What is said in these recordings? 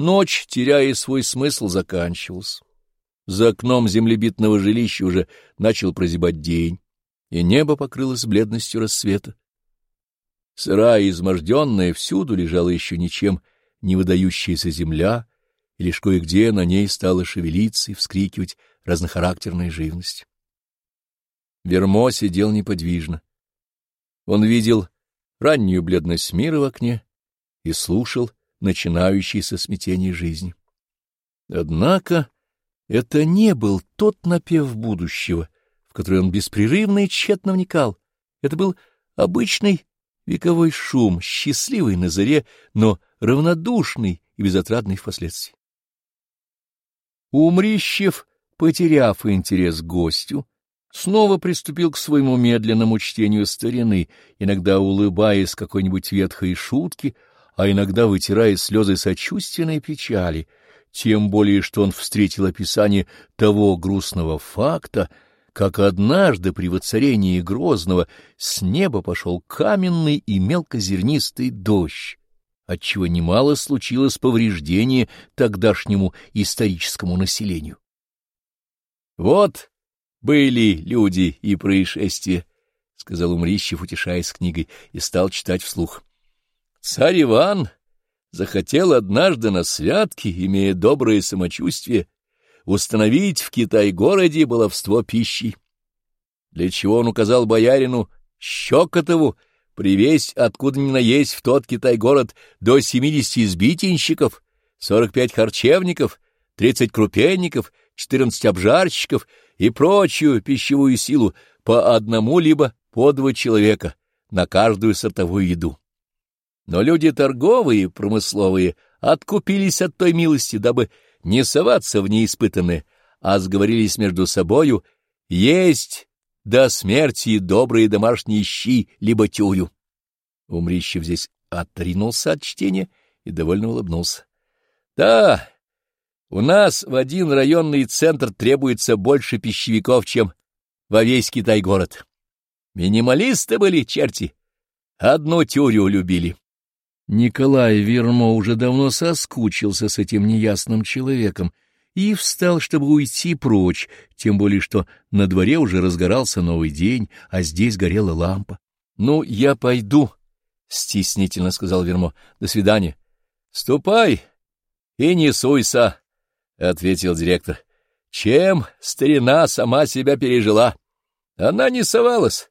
Ночь, теряя свой смысл, заканчивалась. За окном землебитного жилища уже начал прозябать день, и небо покрылось бледностью рассвета. Сырая и изможденная всюду лежала еще ничем не выдающаяся земля, и лишь кое-где на ней стала шевелиться и вскрикивать разнохарактерная живность. Вермо сидел неподвижно. Он видел раннюю бледность мира в окне и слушал начинающееся смятение жизни. Однако это не был тот напев будущего, в который он беспрерывно и тщетно вникал. Это был обычный вековой шум, счастливый на заре, но равнодушный и безотрадный впоследствии. Умрищев, потеряв интерес к гостю, снова приступил к своему медленному чтению старины, иногда улыбаясь какой-нибудь ветхой шутки, а иногда вытирая слезы сочувственной печали, тем более что он встретил описание того грустного факта, как однажды при воцарении Грозного с неба пошел каменный и мелкозернистый дождь, отчего немало случилось повреждение тогдашнему историческому населению. Вот были люди и происшествия, — сказал Умрищев, утешаясь книгой, и стал читать вслух. Царь Иван захотел однажды на святке, имея доброе самочувствие, установить в Китай-городе баловство пищей, для чего он указал боярину Щекотову привезть откуда ни наесть в тот Китай-город до семидесяти избитенщиков, сорок пять харчевников, тридцать крупенников, четырнадцать обжарщиков и прочую пищевую силу по одному либо по два человека на каждую сортовую еду. Но люди торговые, промысловые, откупились от той милости, дабы не соваться в неиспытанное, а сговорились между собою есть до смерти добрые домашние щи, либо тюрю. Умрищев здесь отринулся от чтения и довольно улыбнулся. — Да, у нас в один районный центр требуется больше пищевиков, чем во весь Китай-город. Минималисты были, черти, одну тюрю любили. Николай Вермо уже давно соскучился с этим неясным человеком и встал, чтобы уйти прочь, тем более что на дворе уже разгорался новый день, а здесь горела лампа. — Ну, я пойду, — стеснительно сказал Вермо. — До свидания. — Ступай и не суйся, — ответил директор. — Чем старина сама себя пережила? Она не совалась.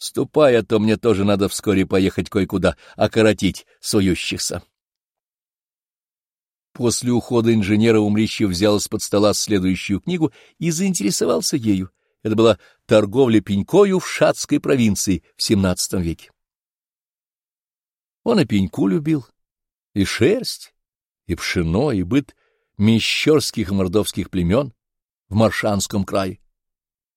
Ступай, а то мне тоже надо вскоре поехать кое-куда, окоротить сующихся. После ухода инженера Умрищев взял из-под стола следующую книгу и заинтересовался ею. Это была «Торговля пенькою в Шатской провинции в XVII веке». Он и пеньку любил, и шерсть, и пшено, и быт мещерских и мордовских племен в Маршанском крае,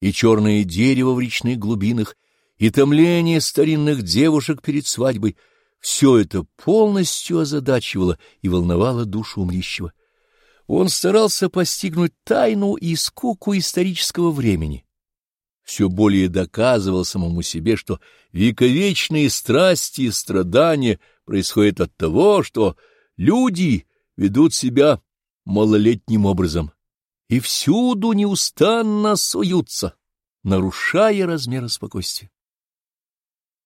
и черное дерево в речных глубинах, и томление старинных девушек перед свадьбой — все это полностью озадачивало и волновало душу умрищего. Он старался постигнуть тайну и скуку исторического времени. Все более доказывал самому себе, что вековечные страсти и страдания происходят от того, что люди ведут себя малолетним образом и всюду неустанно суются, нарушая размеры спокойствия.